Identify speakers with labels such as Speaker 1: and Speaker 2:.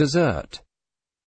Speaker 1: Dessert.